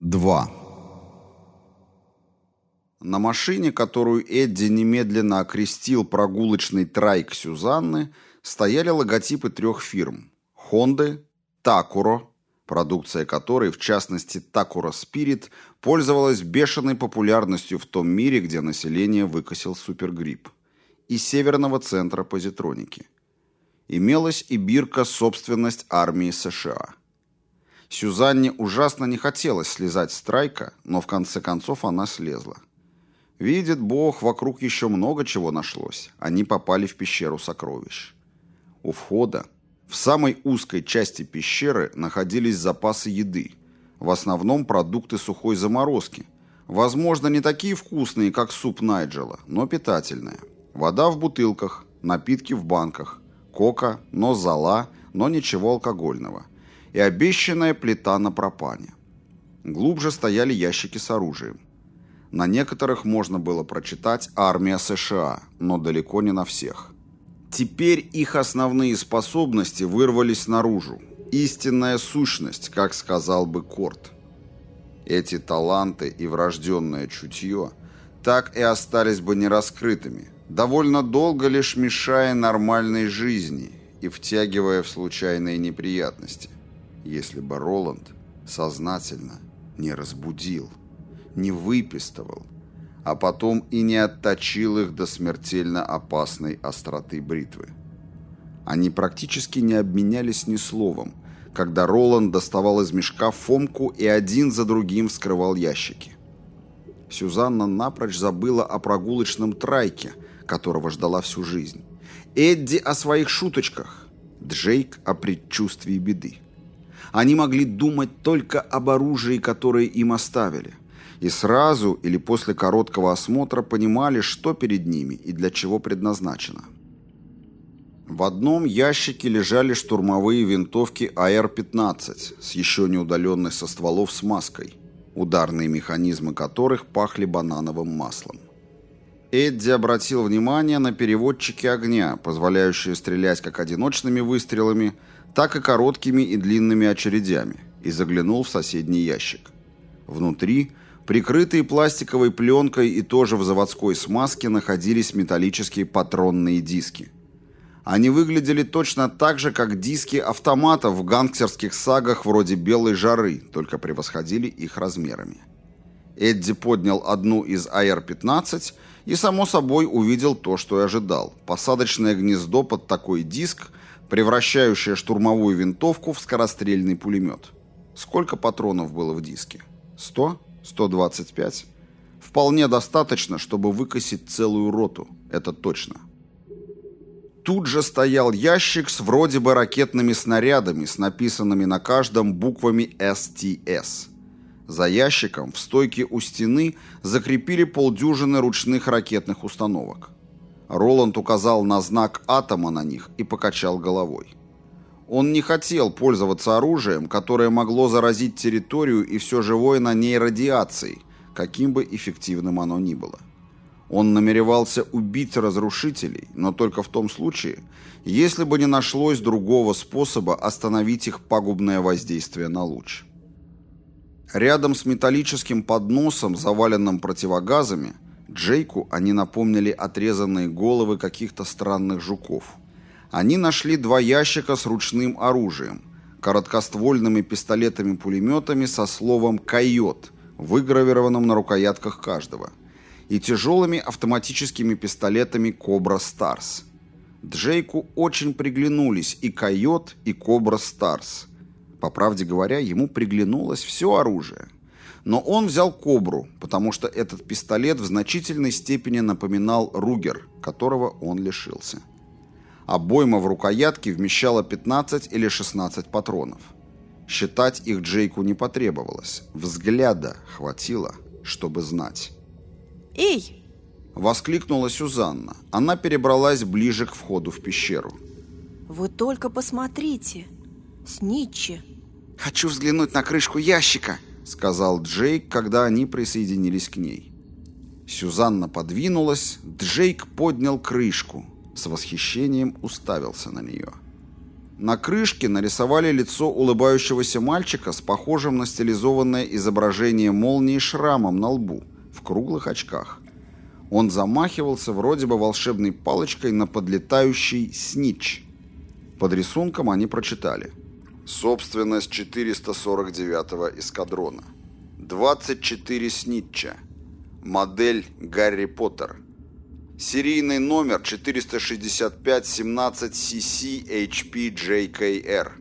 2. На машине, которую Эдди немедленно окрестил прогулочный трайк Сюзанны, стояли логотипы трех фирм – Хонды, Такуро, продукция которой, в частности Такуро Спирит, пользовалась бешеной популярностью в том мире, где население выкосил супергрипп, и Северного центра позитроники. Имелась и бирка «Собственность армии США». Сюзанне ужасно не хотелось слезать с трайка, но в конце концов она слезла. Видит Бог, вокруг еще много чего нашлось. Они попали в пещеру сокровищ. У входа, в самой узкой части пещеры, находились запасы еды. В основном продукты сухой заморозки. Возможно, не такие вкусные, как суп Найджела, но питательные. Вода в бутылках, напитки в банках, кока, но зола, но ничего алкогольного и обещанная плита на пропане. Глубже стояли ящики с оружием. На некоторых можно было прочитать «Армия США», но далеко не на всех. Теперь их основные способности вырвались наружу. Истинная сущность, как сказал бы Корт. Эти таланты и врожденное чутье так и остались бы нераскрытыми, довольно долго лишь мешая нормальной жизни и втягивая в случайные неприятности если бы Роланд сознательно не разбудил, не выпистывал, а потом и не отточил их до смертельно опасной остроты бритвы. Они практически не обменялись ни словом, когда Роланд доставал из мешка фомку и один за другим вскрывал ящики. Сюзанна напрочь забыла о прогулочном трайке, которого ждала всю жизнь. Эдди о своих шуточках, Джейк о предчувствии беды. Они могли думать только об оружии, которое им оставили. И сразу или после короткого осмотра понимали, что перед ними и для чего предназначено. В одном ящике лежали штурмовые винтовки АР-15 с еще не удаленной со стволов смазкой, ударные механизмы которых пахли банановым маслом. Эдди обратил внимание на переводчики огня, позволяющие стрелять как одиночными выстрелами, так и короткими и длинными очередями, и заглянул в соседний ящик. Внутри, прикрытые пластиковой пленкой и тоже в заводской смазке, находились металлические патронные диски. Они выглядели точно так же, как диски автоматов в гангстерских сагах вроде «Белой жары», только превосходили их размерами. Эдди поднял одну из АР-15 и, само собой, увидел то, что и ожидал. Посадочное гнездо под такой диск – превращающая штурмовую винтовку в скорострельный пулемет. Сколько патронов было в диске? 100? 125? Вполне достаточно, чтобы выкосить целую роту, это точно. Тут же стоял ящик с вроде бы ракетными снарядами, с написанными на каждом буквами «СТС». За ящиком в стойке у стены закрепили полдюжины ручных ракетных установок. Роланд указал на знак атома на них и покачал головой. Он не хотел пользоваться оружием, которое могло заразить территорию и все живое на ней радиацией, каким бы эффективным оно ни было. Он намеревался убить разрушителей, но только в том случае, если бы не нашлось другого способа остановить их пагубное воздействие на луч. Рядом с металлическим подносом, заваленным противогазами, Джейку они напомнили отрезанные головы каких-то странных жуков. Они нашли два ящика с ручным оружием, короткоствольными пистолетами-пулеметами со словом «койот», выгравированным на рукоятках каждого, и тяжелыми автоматическими пистолетами «Кобра Старс». Джейку очень приглянулись и «Койот», и «Кобра Старс». По правде говоря, ему приглянулось все оружие – но он взял «Кобру», потому что этот пистолет в значительной степени напоминал «Ругер», которого он лишился. Обойма в рукоятке вмещала 15 или 16 патронов. Считать их Джейку не потребовалось. Взгляда хватило, чтобы знать. «Эй!» — воскликнула Сюзанна. Она перебралась ближе к входу в пещеру. «Вы только посмотрите! Снитчи!» «Хочу взглянуть на крышку ящика!» Сказал Джейк, когда они присоединились к ней. Сюзанна подвинулась, Джейк поднял крышку, с восхищением уставился на нее. На крышке нарисовали лицо улыбающегося мальчика с похожим на стилизованное изображение молнии шрамом на лбу, в круглых очках. Он замахивался вроде бы волшебной палочкой на подлетающий снич. Под рисунком они прочитали. Собственность 449-го эскадрона. 24 снитча. Модель Гарри Поттер. Серийный номер 465-17CC-HP-JKR.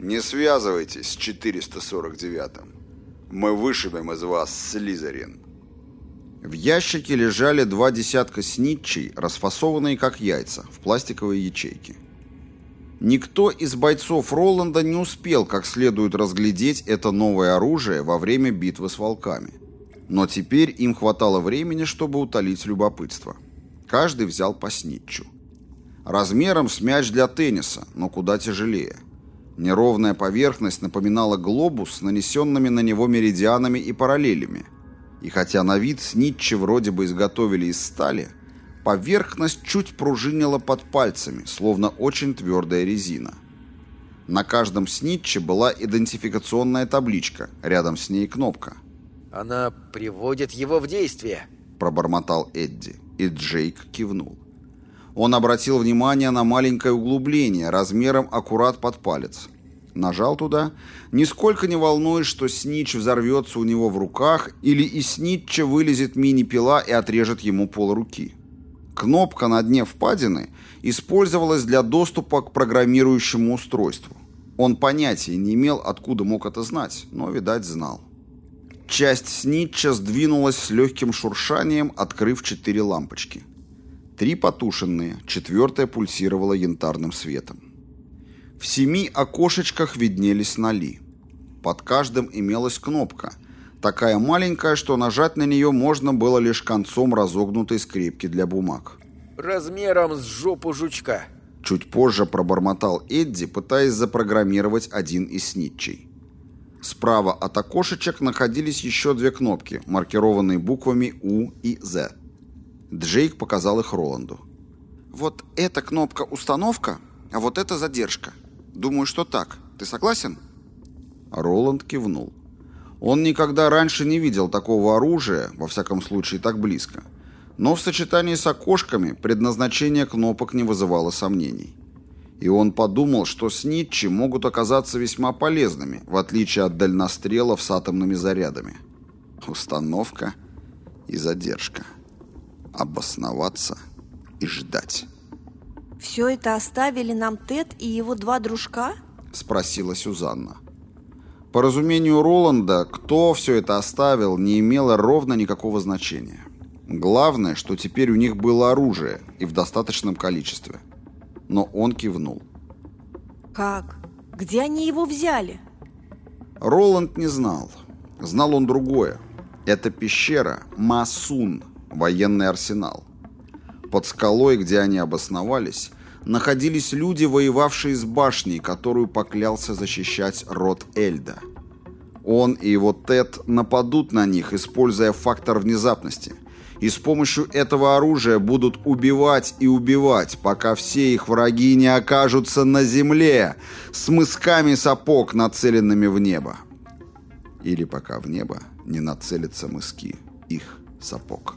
Не связывайтесь с 449-м. Мы вышибем из вас Слизерин. В ящике лежали два десятка снитчей, расфасованные как яйца, в пластиковые ячейки. Никто из бойцов Роланда не успел как следует разглядеть это новое оружие во время битвы с волками. Но теперь им хватало времени, чтобы утолить любопытство. Каждый взял по снитчу. Размером с мяч для тенниса, но куда тяжелее. Неровная поверхность напоминала глобус с нанесенными на него меридианами и параллелями. И хотя на вид снитчи вроде бы изготовили из стали, Поверхность чуть пружинила под пальцами, словно очень твердая резина. На каждом снитче была идентификационная табличка, рядом с ней кнопка. «Она приводит его в действие», – пробормотал Эдди, и Джейк кивнул. Он обратил внимание на маленькое углубление размером аккурат под палец. Нажал туда, нисколько не волнуясь, что снитч взорвется у него в руках или из снитча вылезет мини-пила и отрежет ему пол руки. Кнопка на дне впадины использовалась для доступа к программирующему устройству. Он понятия не имел, откуда мог это знать, но, видать, знал. Часть снитча сдвинулась с легким шуршанием, открыв четыре лампочки. Три потушенные, четвертая пульсировала янтарным светом. В семи окошечках виднелись ноли. Под каждым имелась кнопка – такая маленькая, что нажать на нее можно было лишь концом разогнутой скрепки для бумаг. «Размером с жопу жучка», — чуть позже пробормотал Эдди, пытаясь запрограммировать один из снитчей. Справа от окошечек находились еще две кнопки, маркированные буквами У и З. Джейк показал их Роланду. «Вот эта кнопка «Установка», а вот эта «Задержка». Думаю, что так. Ты согласен?» Роланд кивнул. Он никогда раньше не видел такого оружия, во всяком случае так близко. Но в сочетании с окошками предназначение кнопок не вызывало сомнений. И он подумал, что снитчи могут оказаться весьма полезными, в отличие от дальнострелов с атомными зарядами. Установка и задержка. Обосноваться и ждать. «Все это оставили нам Тед и его два дружка?» – спросила Сюзанна. По разумению Роланда, кто все это оставил, не имело ровно никакого значения. Главное, что теперь у них было оружие и в достаточном количестве. Но он кивнул. «Как? Где они его взяли?» Роланд не знал. Знал он другое. Это пещера Масун, военный арсенал. Под скалой, где они обосновались, находились люди, воевавшие с башней, которую поклялся защищать род Эльда. Он и его Тед нападут на них, используя фактор внезапности. И с помощью этого оружия будут убивать и убивать, пока все их враги не окажутся на земле с мысками сапог, нацеленными в небо. Или пока в небо не нацелятся мыски их сапог.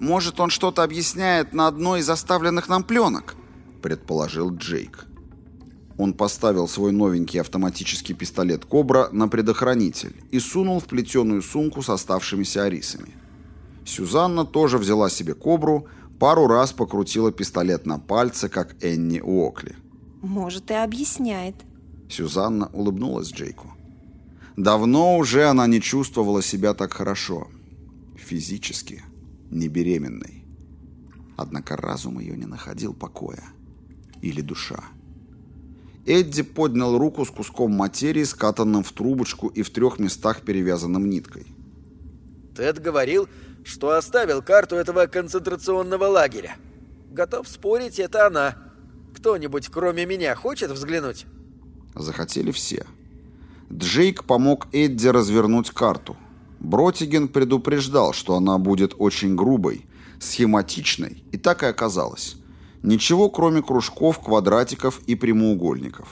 «Может, он что-то объясняет на одной из оставленных нам пленок?» – предположил Джейк. Он поставил свой новенький автоматический пистолет «Кобра» на предохранитель и сунул в плетеную сумку с оставшимися арисами. Сюзанна тоже взяла себе «Кобру», пару раз покрутила пистолет на пальце, как Энни Уокли. «Может, и объясняет». Сюзанна улыбнулась Джейку. Давно уже она не чувствовала себя так хорошо. Физически не беременной. Однако разум ее не находил покоя. Или душа. Эдди поднял руку с куском материи, скатанным в трубочку и в трех местах перевязанным ниткой. Тед говорил, что оставил карту этого концентрационного лагеря. Готов спорить, это она. Кто-нибудь, кроме меня, хочет взглянуть? Захотели все. Джейк помог Эдди развернуть карту – Бротиген предупреждал, что она будет очень грубой, схематичной, и так и оказалось. Ничего, кроме кружков, квадратиков и прямоугольников.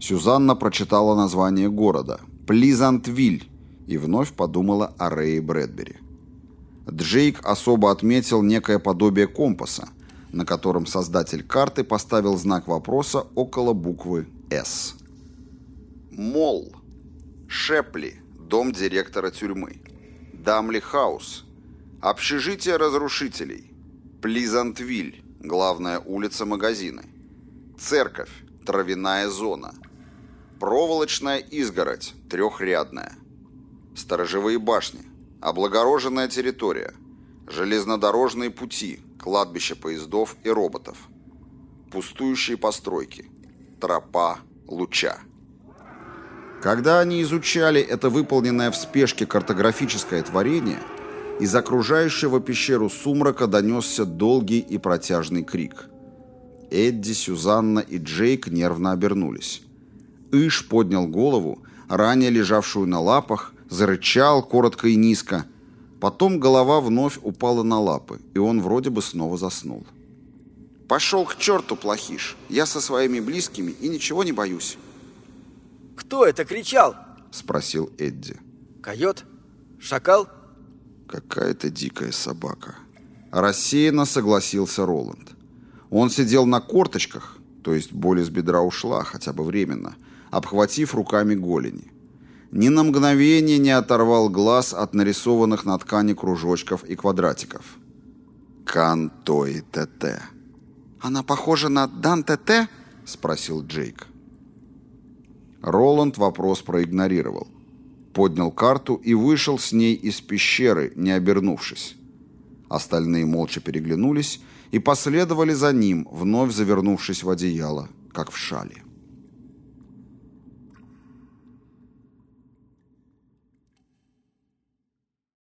Сюзанна прочитала название города – Плизантвиль, и вновь подумала о Рэе Брэдбери. Джейк особо отметил некое подобие компаса, на котором создатель карты поставил знак вопроса около буквы «С». Мол. Шепли. Дом директора тюрьмы. Дамли Хаус. Общежитие разрушителей. Плизантвиль. Главная улица магазины. Церковь. Травяная зона. Проволочная изгородь. Трехрядная. Сторожевые башни. Облагороженная территория. Железнодорожные пути. Кладбище поездов и роботов. Пустующие постройки. Тропа луча. Когда они изучали это выполненное в спешке картографическое творение, из окружающего пещеру сумрака донесся долгий и протяжный крик. Эдди, Сюзанна и Джейк нервно обернулись. Иш поднял голову, ранее лежавшую на лапах, зарычал коротко и низко. Потом голова вновь упала на лапы, и он вроде бы снова заснул. «Пошел к черту, плохиш! Я со своими близкими и ничего не боюсь!» «Кто это кричал?» — спросил Эдди. «Койот? Шакал?» «Какая-то дикая собака». Рассеянно согласился Роланд. Он сидел на корточках, то есть боль из бедра ушла, хотя бы временно, обхватив руками голени. Ни на мгновение не оторвал глаз от нарисованных на ткани кружочков и квадратиков. «Кантой ТТ». «Она похожа на Дан ТТ?» — спросил Джейк. Роланд вопрос проигнорировал. Поднял карту и вышел с ней из пещеры, не обернувшись. Остальные молча переглянулись и последовали за ним, вновь завернувшись в одеяло, как в шале.